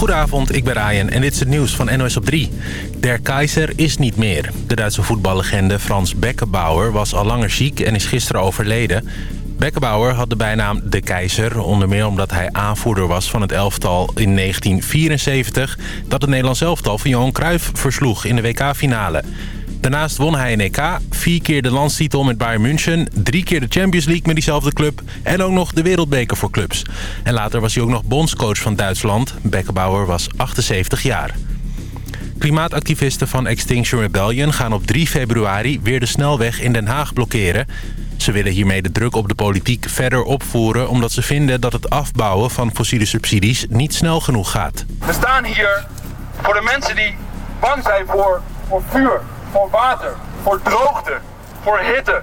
Goedenavond, ik ben Ryan en dit is het nieuws van NOS op 3. Der Keizer is niet meer. De Duitse voetballegende Frans Beckenbauer was al langer ziek en is gisteren overleden. Beckenbauer had de bijnaam De Keizer, onder meer omdat hij aanvoerder was van het elftal in 1974... dat het Nederlands elftal van Johan Cruijff versloeg in de WK-finale. Daarnaast won hij een EK, vier keer de landstitel met Bayern München... drie keer de Champions League met diezelfde club... en ook nog de wereldbeker voor clubs. En later was hij ook nog bondscoach van Duitsland. Beckenbauer was 78 jaar. Klimaatactivisten van Extinction Rebellion gaan op 3 februari... weer de snelweg in Den Haag blokkeren. Ze willen hiermee de druk op de politiek verder opvoeren... omdat ze vinden dat het afbouwen van fossiele subsidies niet snel genoeg gaat. We staan hier voor de mensen die bang zijn voor, voor vuur voor water, voor droogte, voor hitte,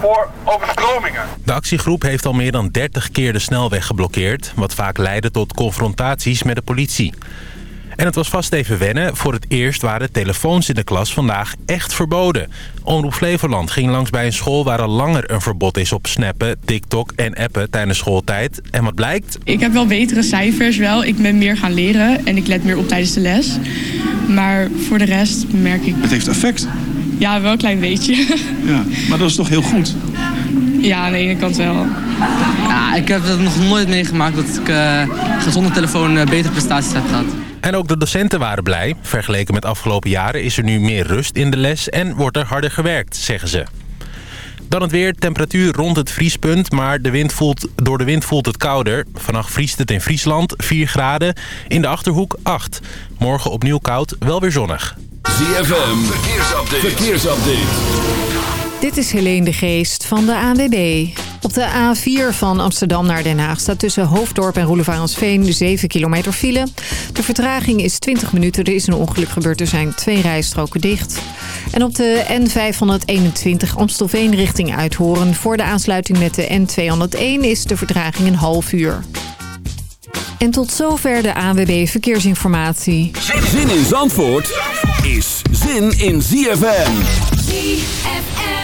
voor overstromingen. De actiegroep heeft al meer dan 30 keer de snelweg geblokkeerd... wat vaak leidde tot confrontaties met de politie. En het was vast even wennen. Voor het eerst waren telefoons in de klas vandaag echt verboden. Omroep Flevoland ging langs bij een school waar al langer een verbod is op snappen, TikTok en appen tijdens schooltijd. En wat blijkt? Ik heb wel betere cijfers wel. Ik ben meer gaan leren en ik let meer op tijdens de les. Maar voor de rest merk ik... Het heeft effect. Ja, wel een klein beetje. Ja, maar dat is toch heel goed? Ja, aan de ene kant wel. Ja, ik heb het nog nooit meegemaakt dat ik uh, zonder telefoon uh, betere prestaties heb gehad. En ook de docenten waren blij. Vergeleken met afgelopen jaren is er nu meer rust in de les en wordt er harder gewerkt, zeggen ze. Dan het weer, temperatuur rond het vriespunt, maar de wind voelt, door de wind voelt het kouder. Vannacht vriest het in Friesland 4 graden, in de Achterhoek 8. Morgen opnieuw koud, wel weer zonnig. ZFM, verkeersupdate. verkeersupdate. Dit is Helene de Geest van de ANWB. Op de A4 van Amsterdam naar Den Haag staat tussen Hoofddorp en Roelevarensveen 7 kilometer file. De vertraging is 20 minuten. Er is een ongeluk gebeurd. Er zijn twee rijstroken dicht. En op de N521 Amstelveen richting Uithoren voor de aansluiting met de N201 is de vertraging een half uur. En tot zover de ANWB Verkeersinformatie. Zin in Zandvoort is zin in ZFM.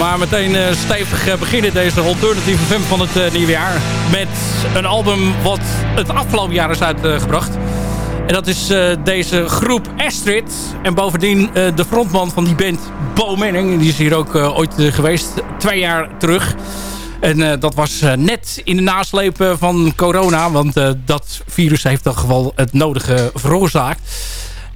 Maar meteen uh, stevig beginnen deze alternatieve film van het nieuwe jaar. Met een album wat het afgelopen jaar is uitgebracht. En dat is deze groep Astrid. En bovendien de frontman van die band, Bo Manning. Die is hier ook ooit geweest, twee jaar terug. En dat was net in de nasleep van corona. Want dat virus heeft toch wel het nodige veroorzaakt.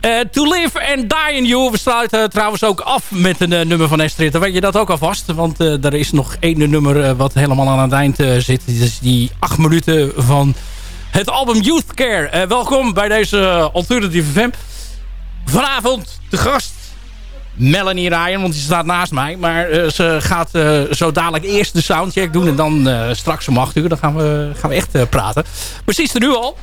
Uh, to Live and Die in You. We sluiten trouwens ook af met een uh, nummer van Astrid. Dan weet je dat ook alvast. Want uh, er is nog één nummer wat helemaal aan het eind zit. Is die acht minuten van het album Youth Care. welkom bij deze Alternative Vamp. Vanavond de gast Melanie Ryan, want die staat naast mij. Maar ze gaat zo dadelijk eerst de soundcheck doen. En dan straks om 8 uur, dan gaan we, gaan we echt praten. Precies er nu al.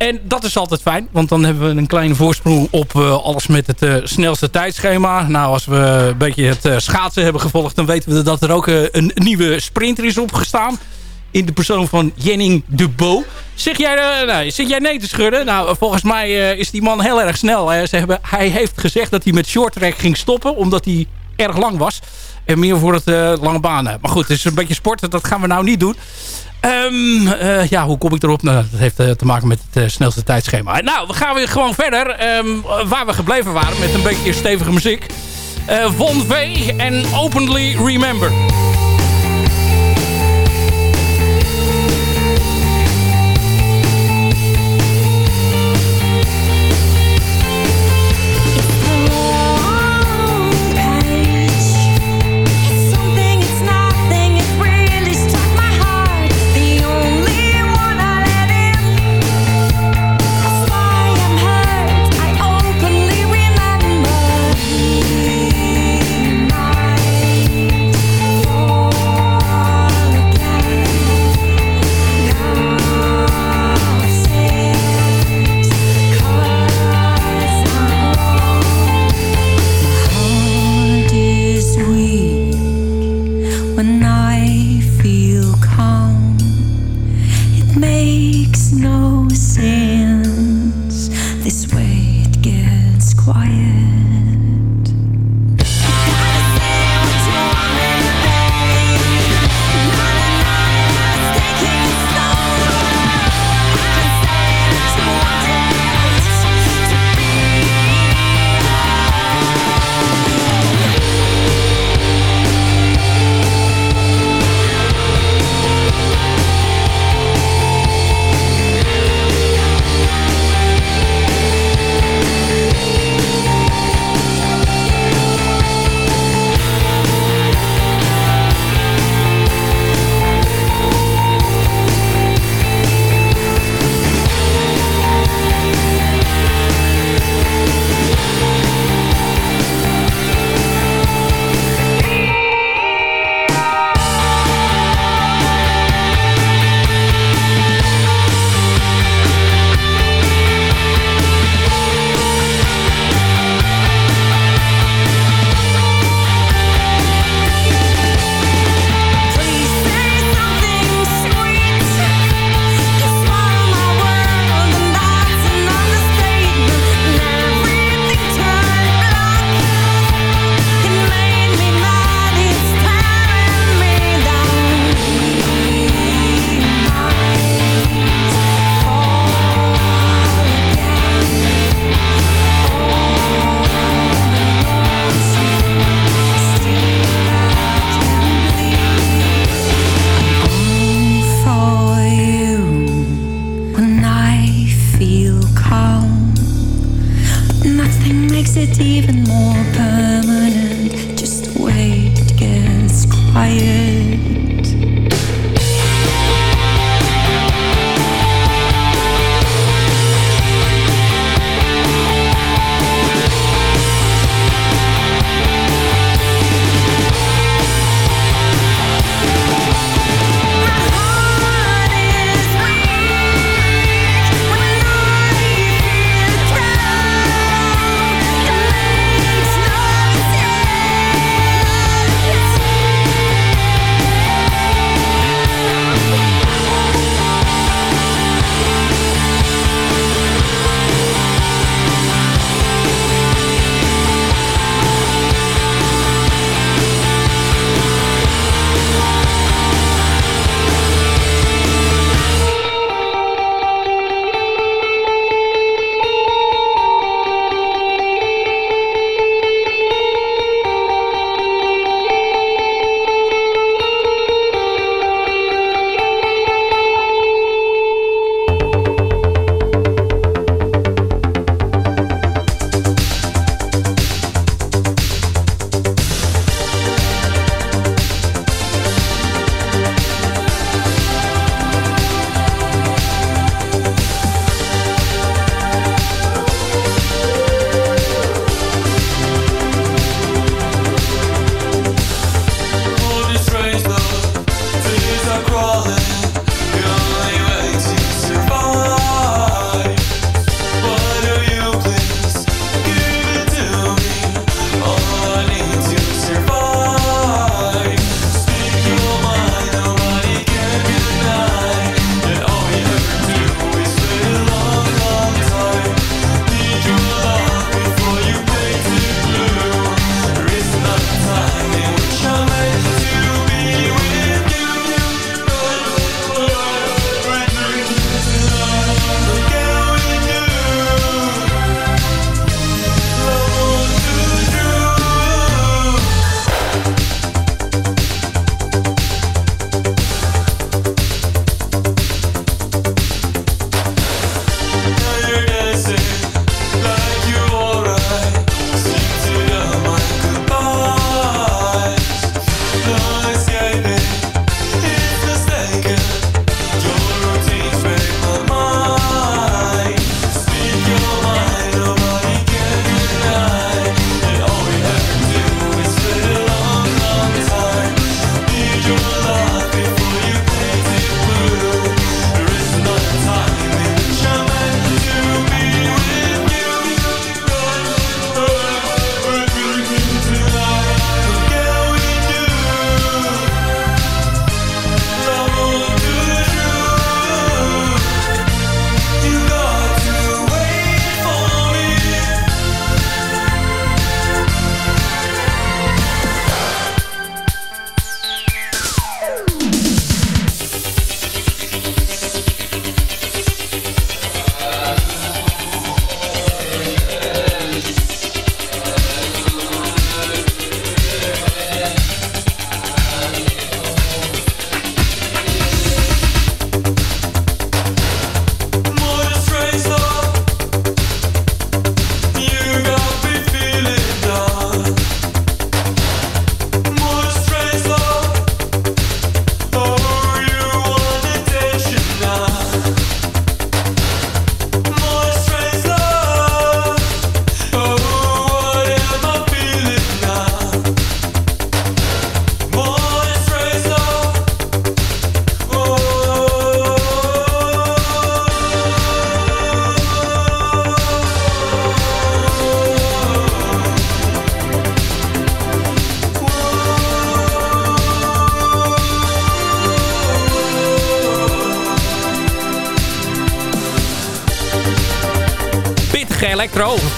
En dat is altijd fijn, want dan hebben we een kleine voorsprong op uh, alles met het uh, snelste tijdschema. Nou, als we een beetje het uh, schaatsen hebben gevolgd, dan weten we dat er ook een nieuwe sprinter is opgestaan. In de persoon van Jenning de Bo. Zeg jij, zit jij nee te schudden? Nou, volgens mij is die man heel erg snel. Hij heeft gezegd dat hij met shorttrack ging stoppen, omdat hij erg lang was. En meer voor het lange banen. Maar goed, het is een beetje sporten, dat gaan we nou niet doen. Um, uh, ja, hoe kom ik erop? Nou, dat heeft uh, te maken met het uh, snelste tijdschema. Nou, we gaan weer gewoon verder. Um, waar we gebleven waren met een beetje stevige muziek. Von V en Openly Remember.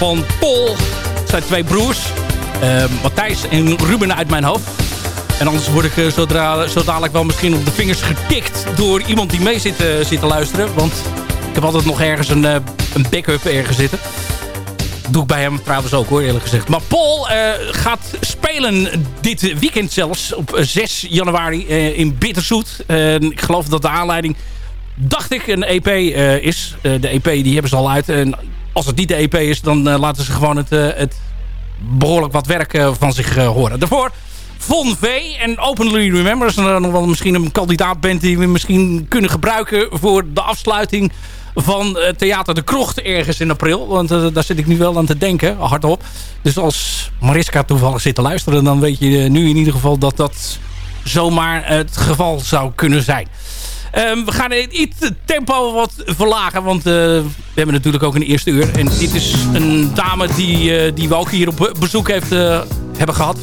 Van Paul. Zijn twee broers. Uh, Matthijs en Ruben uit mijn hoofd. En anders word ik zodra, zo dadelijk wel misschien op de vingers getikt... door iemand die mee zit, zit te luisteren. Want ik heb altijd nog ergens een, een backup ergens zitten. Doe ik bij hem trouwens ook hoor, eerlijk gezegd. Maar Paul gaat spelen dit weekend zelfs op 6 januari in Bitterzoet. ik geloof dat de aanleiding dacht ik, een EP eh, is. De EP die hebben ze al uit. En als het niet de EP is, dan uh, laten ze gewoon het, het behoorlijk wat werk van zich horen. Daarvoor Von V en Openly Remember. is nog wel misschien een kandidaat bent die we misschien kunnen gebruiken... voor de afsluiting van Theater de Krocht ergens in april. Want daar zit ik nu wel aan te denken, hardop. Dus als Mariska toevallig zit te luisteren... dan weet je nu in ieder geval dat dat zomaar het geval zou kunnen zijn. Um, we gaan iets tempo wat verlagen. Want uh, we hebben natuurlijk ook een eerste uur. En dit is een dame die, uh, die we ook hier op bezoek heeft, uh, hebben gehad.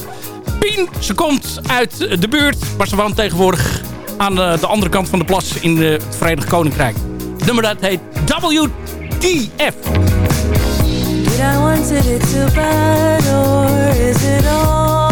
Pien, ze komt uit de buurt. Maar ze woont tegenwoordig aan de andere kant van de plas in het Verenigd Koninkrijk. Het nummer dat heet WTF. Did I want it too bad or is it all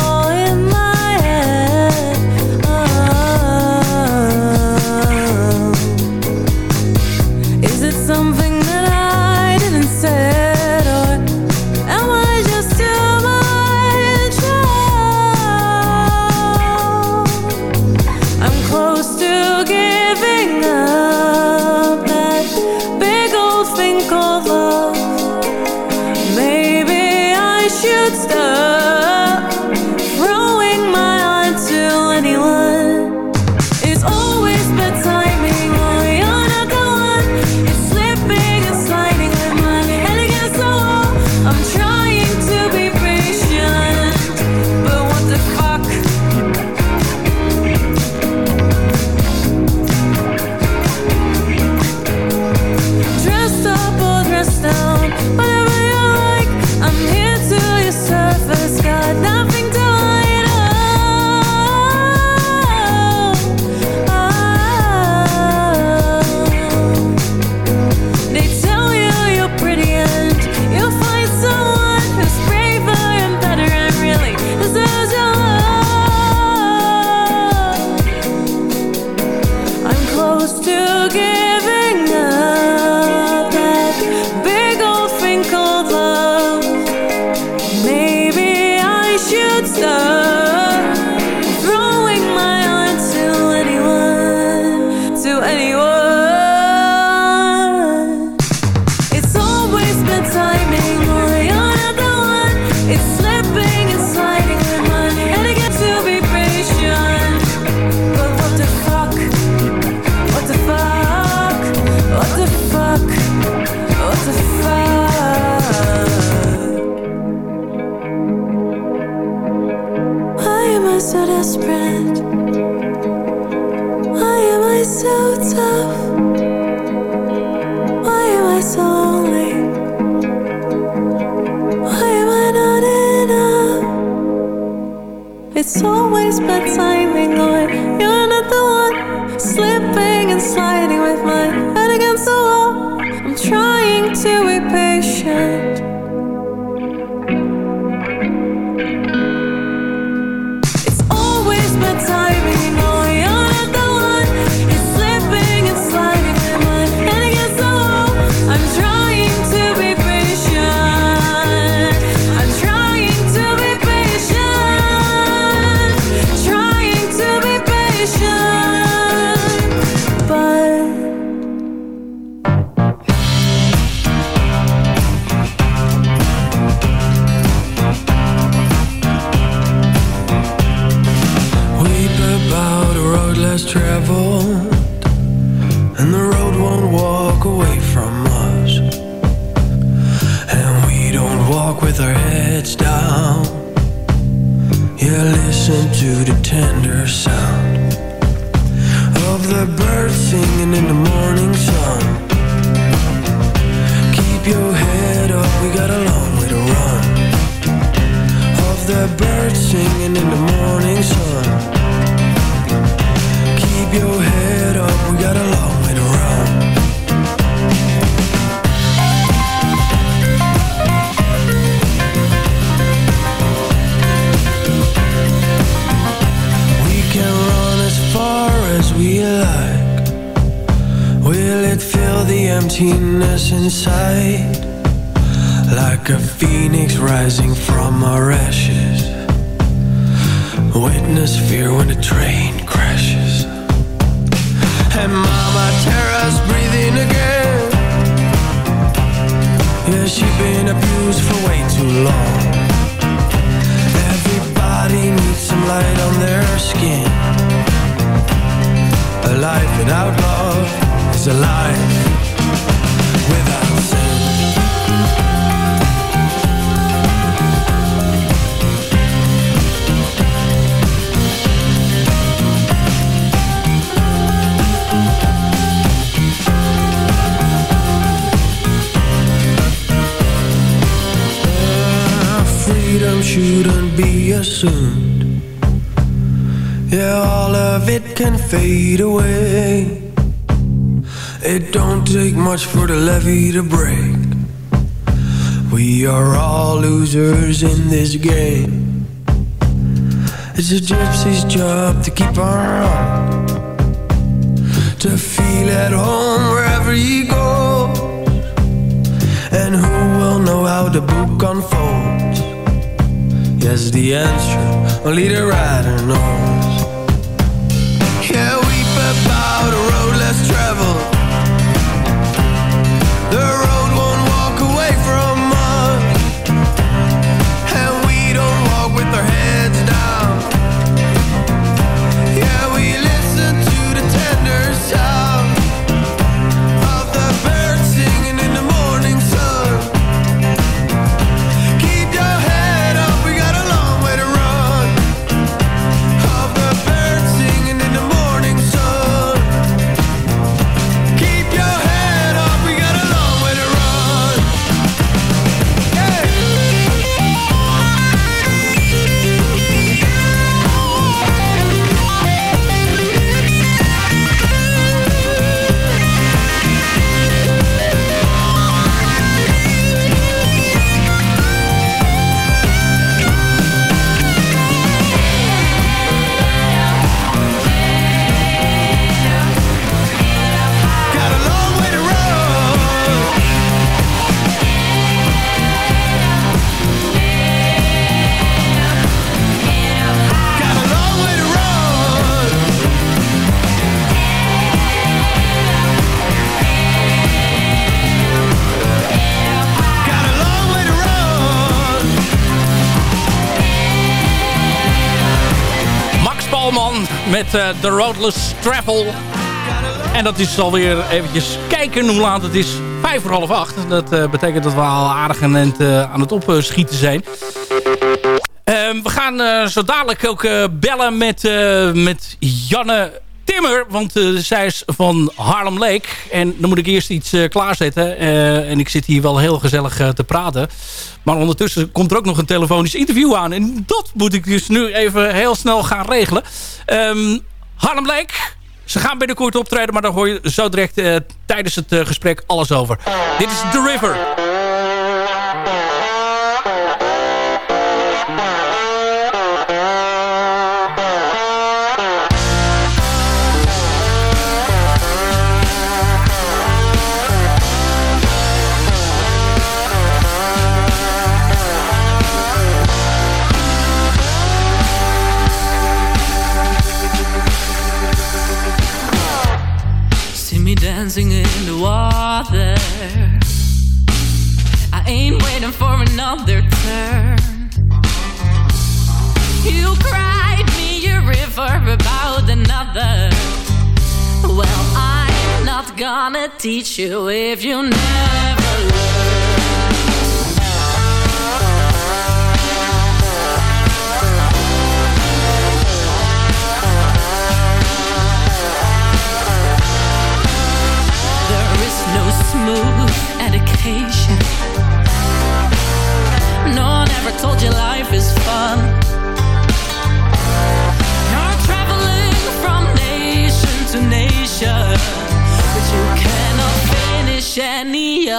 of it can fade away. It don't take much for the levee to break. We are all losers in this game. It's a gypsy's job to keep on to feel at home wherever he goes. And who will know how the book unfolds? Yes, the answer only the writer knows. Yeah, weep about a road less traveled. Met eh The Roadless Travel. En dat is alweer eventjes kijken hoe laat het is. Vijf voor half acht. Dat eh, betekent dat we al aardig aan het, eh, aan het opschieten zijn. Ehm, we gaan zo dadelijk ook bellen met, met Janne Want eh, zij is van Harlem Lake. En dan moet ik eerst iets eh, klaarzetten. Eh, en ik zit hier wel heel gezellig te praten. Maar ondertussen komt er ook nog een telefonisch interview aan. En dat moet ik dus nu even heel snel gaan regelen. Ehm Harlem Lake... Ze gaan binnenkort optreden, maar daar hoor je zo direct tijdens het gesprek alles over. Dit is The River. Gonna teach you if you never learn. There is no smooth education. No one ever told you life is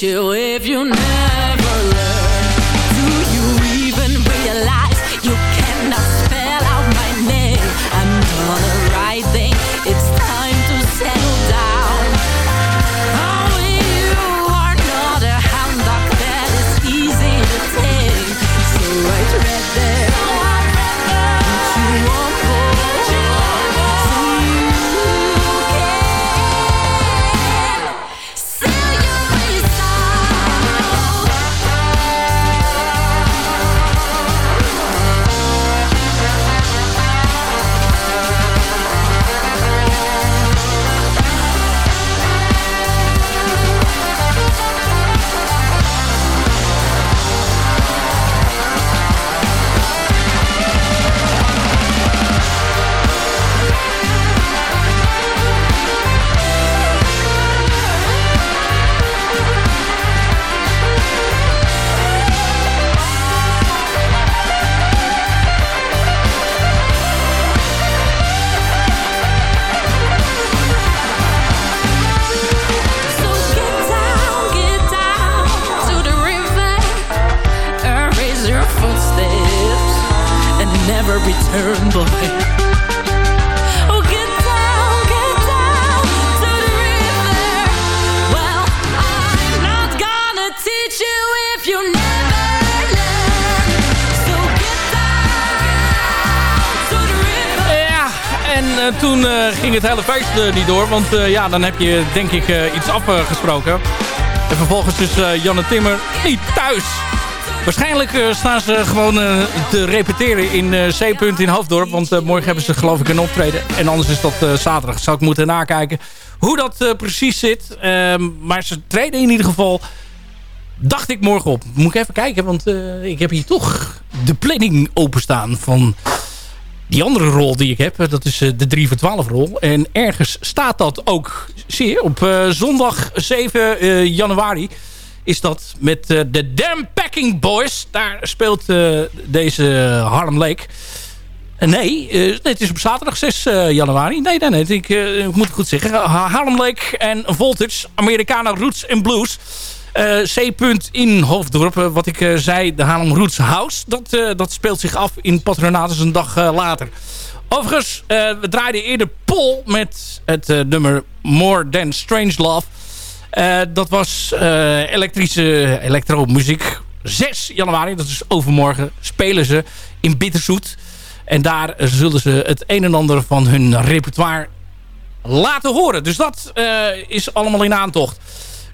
you if you never eh, niet door. Want eh, ja, dan heb je denk ik eh, iets afgesproken. En vervolgens is Janne Timmer niet thuis. Waarschijnlijk staan ze gewoon te repeteren in C-punt in Hoofddorp. Want morgen hebben ze geloof ik een optreden. En anders is dat zaterdag. Zou ik moeten nakijken hoe dat precies zit. Ehm, maar ze treden in ieder geval dacht ik morgen op. Moet ik even kijken, want ik heb hier toch de planning openstaan van die andere rol die ik heb. Dat is eh, de 3 voor 12 rol. En ergens staat dat ook zeer. Op eh, zondag 7 eh, januari is dat met eh, de Damn Packing Boys. Daar speelt eh, deze Harlem Lake. Eh, nee, eh, het is op zaterdag 6 eh, januari. Nee, nee, nee. Ik, eh, ik moet het goed zeggen. Ha- Harlem Lake en Voltage. Americana Roots and Blues. Eh, C-punt in Hoofddorp. Eh, wat ik eh, zei, de Haarlem Roots House. Dat, dat speelt zich af in Patronaat. Dus een dag later. Overigens, we draaiden eerder Paul met het nummer More Than Strange Love. Dat was elektrische elektromuziek. 6 januari, dat is overmorgen, spelen ze in Bitterzoet. En daar zullen ze het een en ander van hun repertoire laten horen. Dus dat is allemaal in aantocht.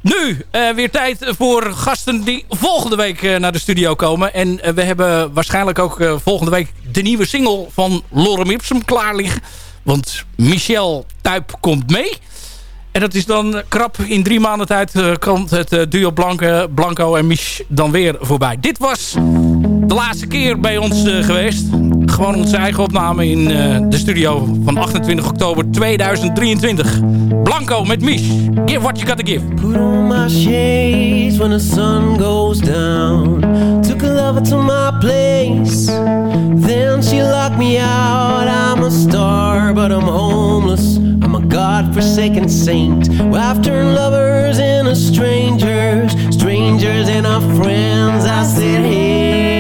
Nu eh, weer tijd voor gasten die volgende week eh, naar de studio komen. En eh, we hebben waarschijnlijk ook volgende week de nieuwe single van Lorem Ipsum klaar liggen. Want Michel Tuip komt mee. En dat is dan krap in drie maanden tijd eh, komt het eh, duo Blanke, Blanco en Mich dan weer voorbij. Dit was de laatste keer bij ons eh, geweest. Gewoon onze eigen opname in de studio van 28 oktober 2023. Blanco met Mich. Give what you gotta give. Put on my shades when the sun goes down. Took a lover to my place. Then she locked me out. I'm a star, but I'm homeless. God-forsaken saint. Well, I've turned lovers into strangers, strangers our friends. I said, hey,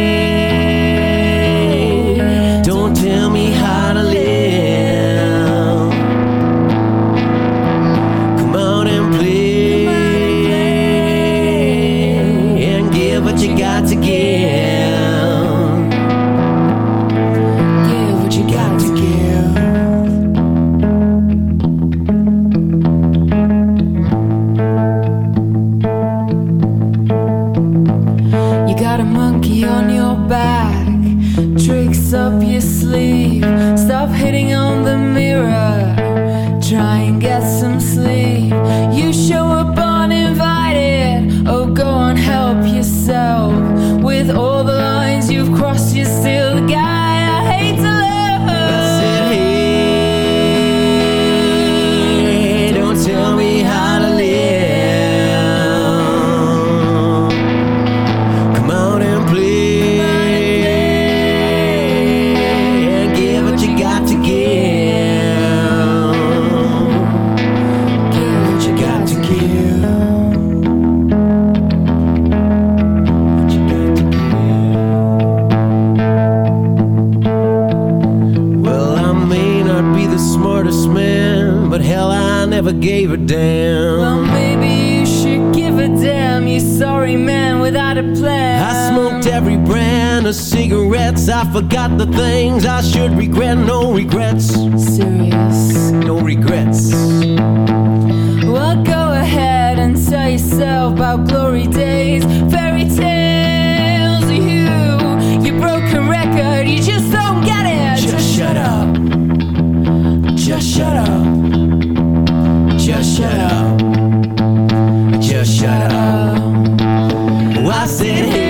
Stop hitting on the mirror. Gave a damn. Well, maybe you should give a damn. You sorry man without a plan. I smoked every brand of cigarettes. I forgot the things I should regret. No regrets. Serious. No regrets. Well, go ahead and tell yourself about glory days, fairy tales. You, you broke a record. You just don't get it. Just shut up. Just shut up. Shut up. Just shut up. I sit hey,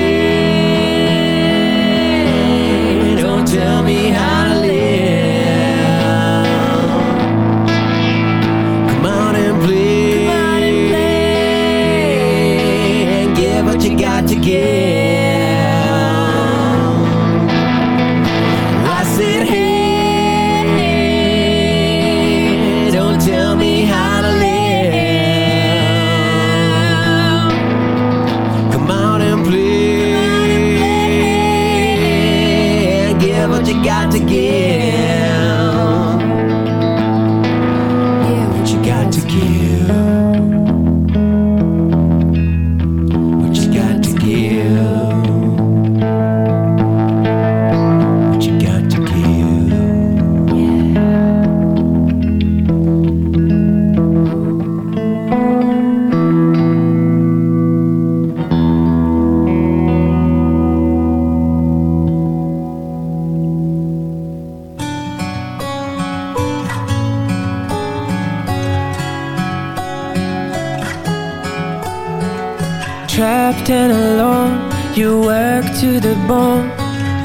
bone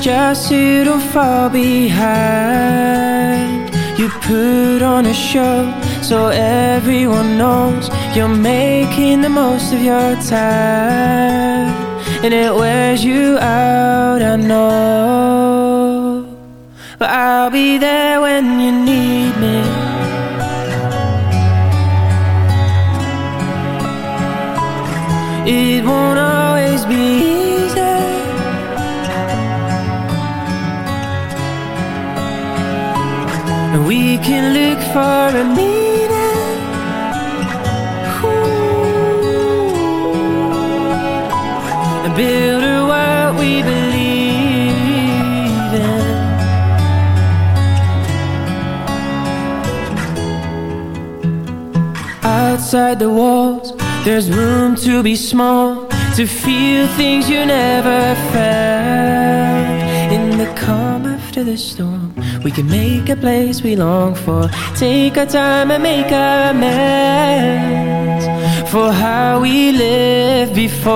just so you don't fall behind. You put on a show so everyone knows you're making the most of your time, and it wears you out. I know, but I'll be there when you need me. For a meaning. Ooh. And build a world we believe in. Outside the walls, there's room to be small, to feel things you never felt. In the calm after the storm, we can make a place we long for. Take our time and make amends for how we lived before.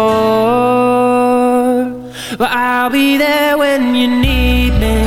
But I'll be there when you need me.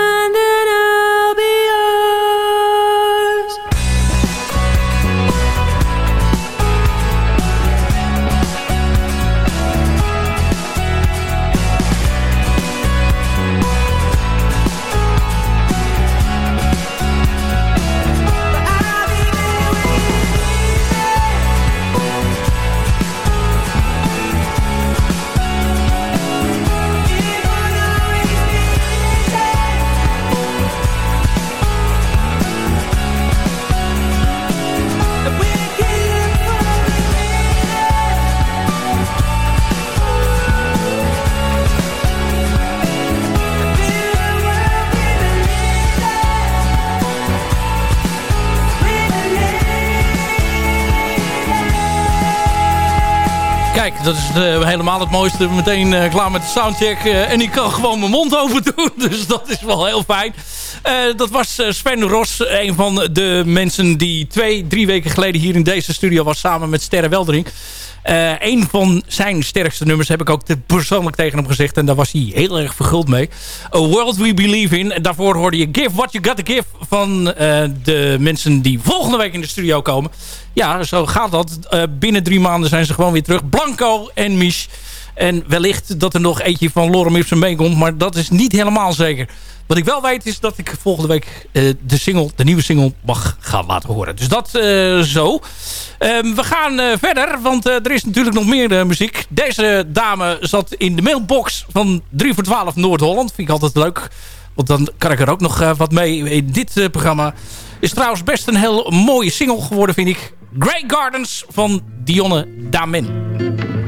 Dat is uh, helemaal het mooiste. Meteen uh, klaar met de soundcheck. Uh, en ik kan gewoon mijn mond open doen. Dus dat is wel heel fijn. dat was Sven Ros. Een van de mensen die twee, drie weken geleden hier in deze studio was. Samen met Sterre Weldering. Uh, een van zijn sterkste nummers heb ik ook te persoonlijk tegen hem gezegd. En daar was hij heel erg verguld mee. A World We Believe In. En daarvoor hoorde je Give What You Got To Give van uh, de mensen die volgende week in de studio komen. Ja, zo gaat dat. Uh, binnen drie maanden zijn ze gewoon weer terug. Blanco en Mich. En wellicht dat er nog eentje van Lorem Ipsum meekomt. Maar dat is niet helemaal zeker. Wat ik wel weet is dat ik volgende week uh, de, single, de nieuwe single mag gaan laten horen. Dus dat uh, zo. Um, we gaan uh, verder, want er is natuurlijk nog meer muziek. Deze dame zat in de mailbox van 3 voor 12 Noord-Holland. Vind ik altijd leuk. Want dan kan ik er ook nog wat mee in dit programma. Is trouwens best een heel mooie single geworden, vind ik. Grey Gardens van Dionne Damen.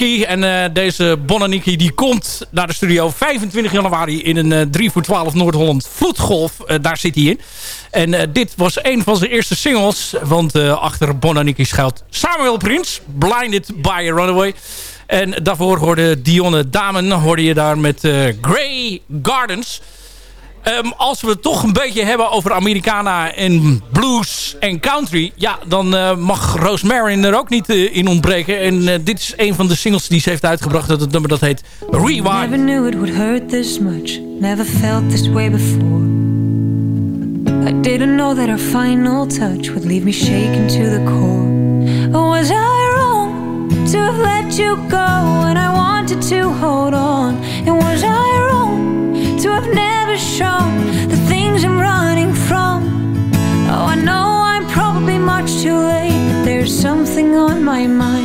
En eh, deze Bonaniki die komt naar de studio 25 januari in een eh 3 voor 12 Noord-Holland vloedgolf. Eh, daar zit hij in. En eh, dit was een van zijn eerste singles. Want eh, achter Bonaniki schuilt Samuel Prins. Blinded by a Runaway. En daarvoor hoorde Dionne Damen hoorde je daar met eh, Grey Gardens. Ehm, als we het toch een beetje hebben over Americana en blues en country... ja, dan eh, mag Rosemary er ook niet eh, in ontbreken. En eh, dit is een van de singles die ze heeft uitgebracht. Dat het nummer dat heet Rewind. Never knew it would hurt this much. Never felt this way before. I didn't know that our final touch would leave me shaken to the core. Was I wrong to have let you go when I wanted to hold on? And was I to have never shown the things I'm running from? Oh, I know I'm probably much too late, but there's something on my mind.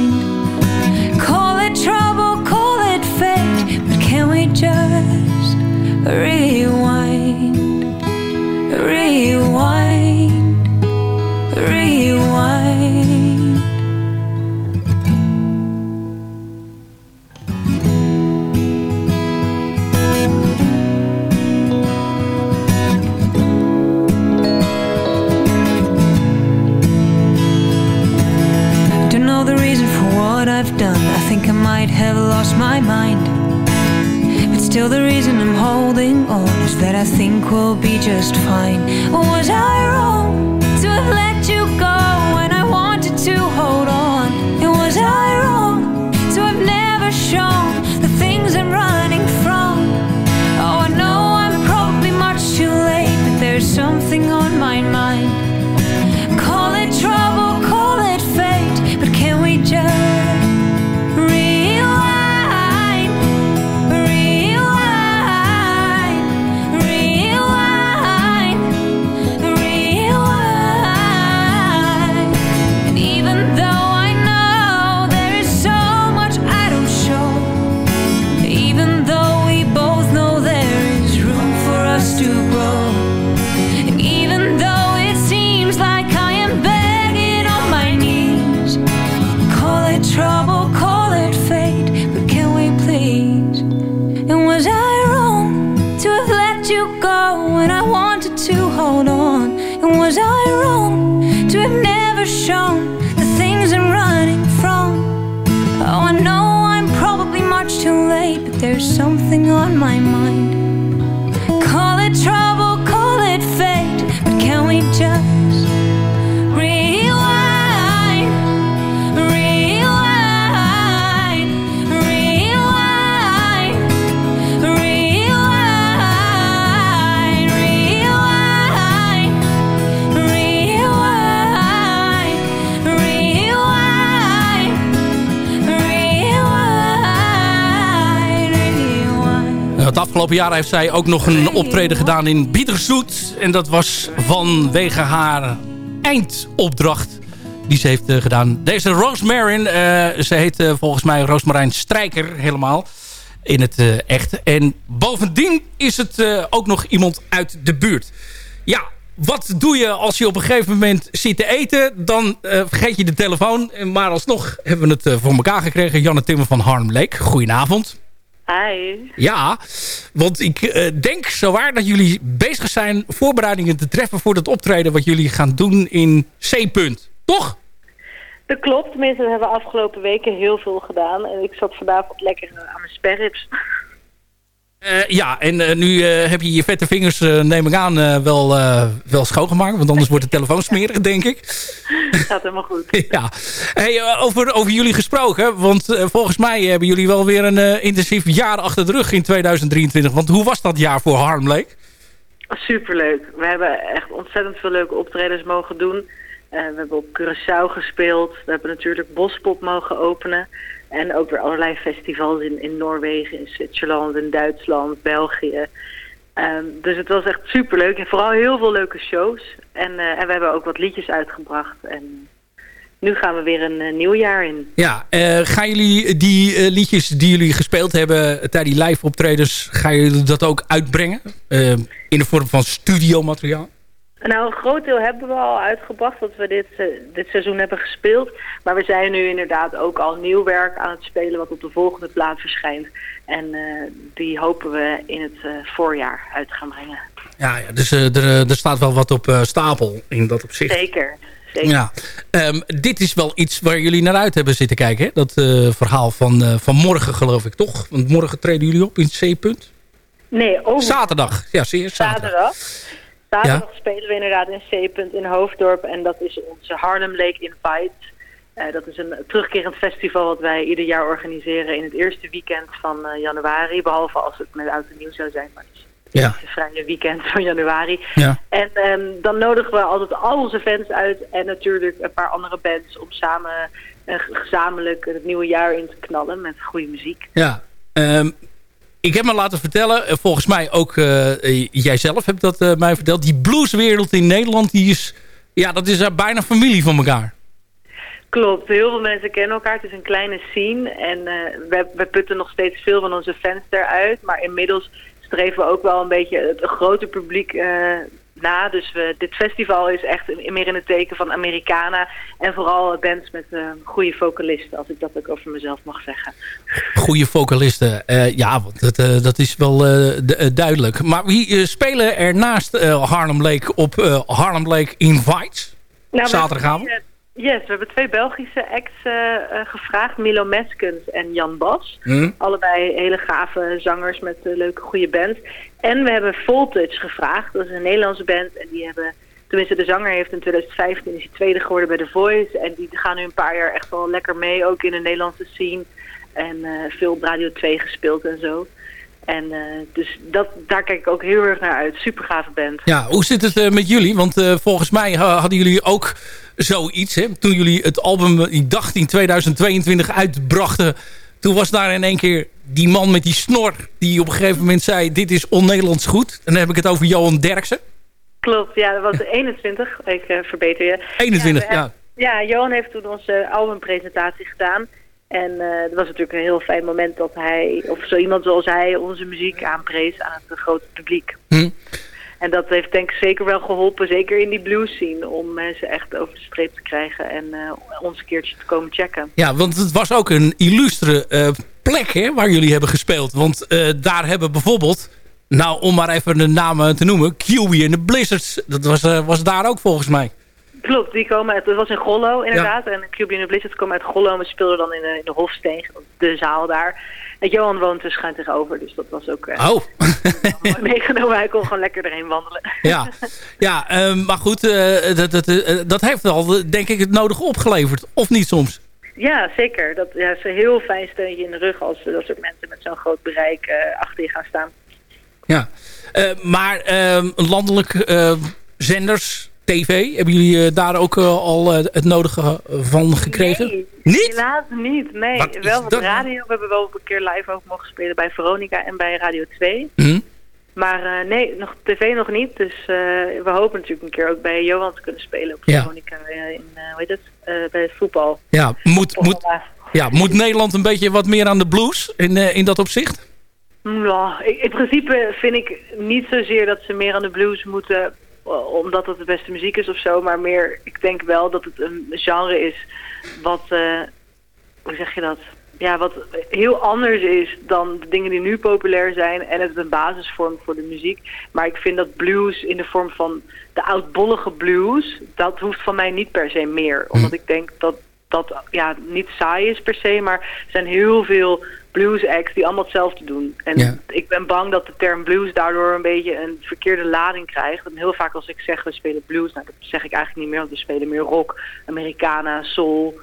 Afgelopen jaar heeft zij ook nog een optreden gedaan in Biederzoet. En dat was vanwege haar eindopdracht die ze heeft eh, gedaan. Deze Rosemarin, eh, ze heet eh, volgens mij Roosmarijn Strijker helemaal in het echt. En bovendien is het ook nog iemand uit de buurt. Ja, wat doe je als je op een gegeven moment zit te eten? Dan vergeet je de telefoon. Maar alsnog hebben we het voor elkaar gekregen. Janne Timmer van Harlem Lake. Goedenavond. Hi. Ja, want ik eh, denk zowaar dat jullie bezig zijn voorbereidingen te treffen voor het optreden wat jullie gaan doen in C-punt. Toch? Dat klopt, tenminste we hebben afgelopen weken heel veel gedaan. En ik zat vanavond lekker eh, aan mijn sperrips. Eh, ja, en eh, nu eh, heb je je vette vingers, neem ik aan, wel, wel schoongemaakt. Want anders wordt de telefoon smerig, denk ik. Gaat helemaal goed. ja. Hey, over, over jullie gesproken. Want volgens mij hebben jullie wel weer een intensief jaar achter de rug in 2023. Want hoe was dat jaar voor Harlem Lake? Superleuk. We hebben echt ontzettend veel leuke optredens mogen doen. We hebben op Curaçao gespeeld. We hebben natuurlijk Bospop mogen openen. En ook weer allerlei festivals in, in Noorwegen, in Zwitserland, in Duitsland, België. Ehm, dus het was echt superleuk. En vooral heel veel leuke shows. En, eh, en we hebben ook wat liedjes uitgebracht. En nu gaan we weer een eh, nieuw jaar in. Ja, eh, gaan jullie die liedjes die jullie gespeeld hebben tijdens die live optredens, gaan jullie dat ook uitbrengen? Eh, in de vorm van studiomateriaal? Nou, een groot deel hebben we al uitgebracht, wat we dit, eh, dit seizoen hebben gespeeld. Maar we zijn nu inderdaad ook al nieuw werk aan het spelen, wat op de volgende plaat verschijnt. En eh, die hopen we in het eh, voorjaar uit te gaan brengen. Ja, ja dus er, er staat wel wat op stapel in dat opzicht. Zeker, zeker. Ja. Ehm, dit is wel iets waar jullie naar uit hebben zitten kijken. Hè? Dat verhaal van, van morgen geloof ik toch? Want morgen treden jullie op in C. Punt? Nee, over Zaterdag. Ja, zie je? Zaterdag. zaterdag. Zaterdag spelen we inderdaad in C-punt in Hoofddorp. En dat is onze Harlem Lake Invite. Eh, dat is een terugkerend festival wat wij ieder jaar organiseren in het eerste weekend van eh, januari. Behalve als het met oud en nieuw zou zijn. Maar het is Ja. het vrije weekend van januari. Ja. En ehm, dan nodigen we altijd al onze fans uit. En natuurlijk een paar andere bands om samen eh, gezamenlijk het nieuwe jaar in te knallen met goede muziek. Ja. Ehm, ik heb me laten vertellen, eh, volgens mij ook uh, jijzelf hebt dat mij verteld. Die blueswereld in Nederland, die is, ja, dat is bijna familie van elkaar. Klopt, heel veel mensen kennen elkaar. Het is een kleine scene en we, we, putten nog steeds veel van onze fans eruit. Maar inmiddels streven we ook wel een beetje het grote publiek na. Dus we, dit festival is echt meer in het teken van Americana. En vooral bands met uh, goede vocalisten, als ik dat ook over mezelf mag zeggen. Goede vocalisten, uh, ja, dat, uh, dat is wel duidelijk. Maar wie spelen er naast Harlem Lake op Harlem Lake Invites? Nou, Zaterdagavond? Yes, we hebben twee Belgische acts uh, uh, gevraagd. Milo Meskens en Jan Bas. Mm. Allebei hele gave zangers met uh, leuke goede bands. En we hebben Voltage gevraagd. Dat is een Nederlandse band. En die hebben, tenminste de zanger heeft in 2015 is hij tweede geworden bij The Voice. En die gaan nu een paar jaar echt wel lekker mee. Ook in de Nederlandse scene. En veel op Radio 2 gespeeld en zo. En uh, dus dat, daar kijk ik ook heel erg naar uit. Super gave band. Ja, hoe zit het uh, met jullie? Want uh, volgens mij hadden jullie ook zoiets. Hè? Toen jullie het album, ik dacht in 2022 uitbrachten. Toen was daar in één keer die man met die snor. Die op een gegeven moment zei, dit is on-Nederlands goed. En dan heb ik het over Johan Derksen. Klopt, ja, dat was 21. ik verbeter je. 21, ja. Ja, ja Johan heeft toen onze albumpresentatie gedaan. En uh, het was natuurlijk een heel fijn moment dat hij, of zo iemand zoals hij, onze muziek aanprees aan het grote publiek. Hm. En dat heeft denk ik zeker wel geholpen, zeker in die blues scene, om mensen echt over de streep te krijgen en uh, ons een keertje te komen checken. Ja, want het was ook een illustre uh, plek hè, waar jullie hebben gespeeld. Want daar hebben bijvoorbeeld Nou, om maar even de namen te noemen. QB en de Blizzards. Dat was, eh, was daar ook volgens mij. Klopt, die komen uit, dat was in Gollo inderdaad. En QB en de Blizzards komen uit Gollo. En we speelden dan in de, in de Hofsteen, de zaal daar. En Johan woont dus schuin tegenover, dus dat was ook eh, Oh, mooi meegenomen. Hij kon gewoon lekker erheen wandelen. ja. ja ehm, maar goed, eh, dat, dat, eh, dat heeft wel, denk ik, het nodige opgeleverd. Of niet soms? Ja, zeker. Dat ja, is een heel fijn steuntje in de rug als dat soort mensen met zo'n groot bereik eh, achter je gaan staan. Ja. Eh, maar ehm, landelijk eh, zenders, tv, hebben jullie eh, daar ook eh, al eh, het nodige van gekregen? Nee, Niet? helaas niet. Nee, Wat wel op radio. We hebben wel een keer live ook mogen spelen bij Veronica en bij Radio 2. Hm? Maar nee, nog tv nog niet. Dus we hopen natuurlijk een keer ook bij Johan te kunnen spelen op Ja. Veronica in, eh, hoe heet het, bij het voetbal. Ja, moet, moet, ja, moet Nederland een beetje wat meer aan de blues in, in dat opzicht? Nou, in principe vind ik niet zozeer dat ze meer aan de blues moeten omdat het de beste muziek is of zo, maar meer, ik denk wel dat het een genre is wat, eh, hoe zeg je dat? Ja, wat heel anders is dan de dingen die nu populair zijn en het een basis vormt voor de muziek. Maar ik vind dat blues in de vorm van de oudbollige blues, dat hoeft van mij niet per se meer. Omdat ik denk dat dat ja, niet saai is per se, maar er zijn heel veel blues acts die allemaal hetzelfde doen. En Ja. ik ben bang dat de term blues daardoor een beetje een verkeerde lading krijgt. En heel vaak als ik zeg we spelen blues, nou dat zeg ik eigenlijk niet meer, want we spelen meer rock, Americana, soul.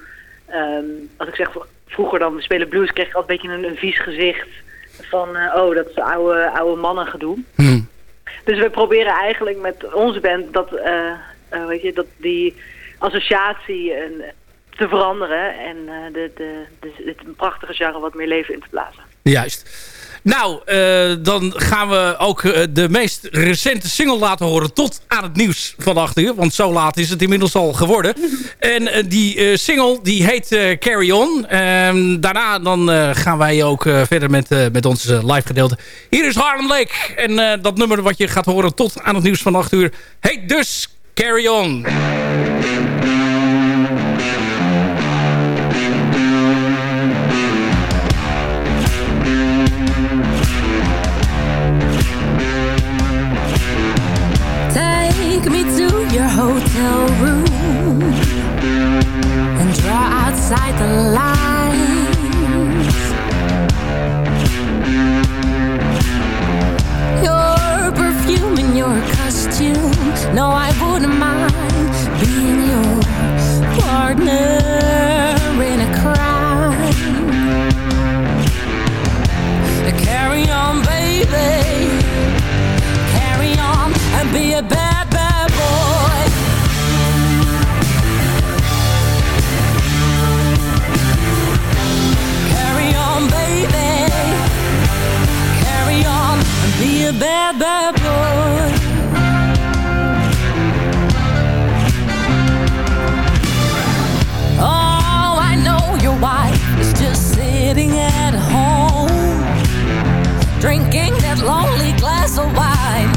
Ehm, als ik zeg vroeger dan we spelen blues, kreeg ik altijd een beetje een, een vies gezicht van eh, oh dat is oude, oude mannen gedoe. Hm. Dus we proberen eigenlijk met onze band dat, eh, eh, weet je, dat die associatie eh, te veranderen en eh, de, de, de, het prachtige genre wat meer leven in te blazen. Juist. Nou, eh, dan gaan we ook eh, de meest recente single laten horen tot aan het nieuws van 8 uur. Want zo laat is het inmiddels al geworden. en die single die heet Carry On. Ehm, daarna dan, gaan wij ook verder met, met ons live gedeelte. Hier is Harlem Lake. En dat nummer wat je gaat horen tot aan het nieuws van 8 uur heet dus Carry On. Hotel room and draw outside the lines. Your perfume and your costume. No, I wouldn't mind being your partner bad, bad boy. Oh, I know your wife is just sitting at home drinking that lonely glass of wine.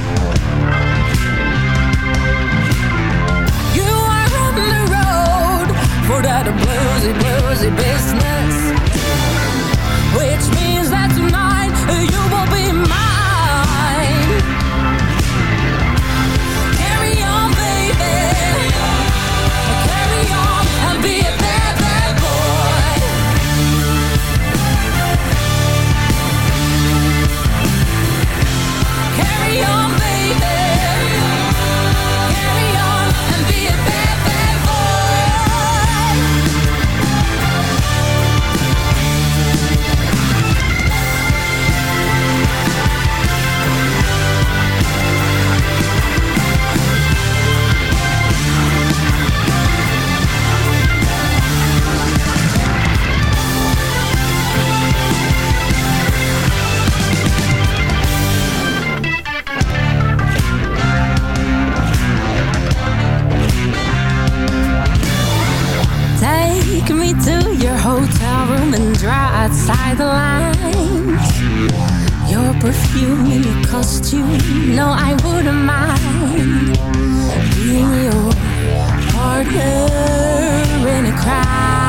You are on the road for that bluesy, bluesy business, your hotel room and draw outside the lines. Your perfume and your costume. No, I wouldn't mind being your partner in a crime.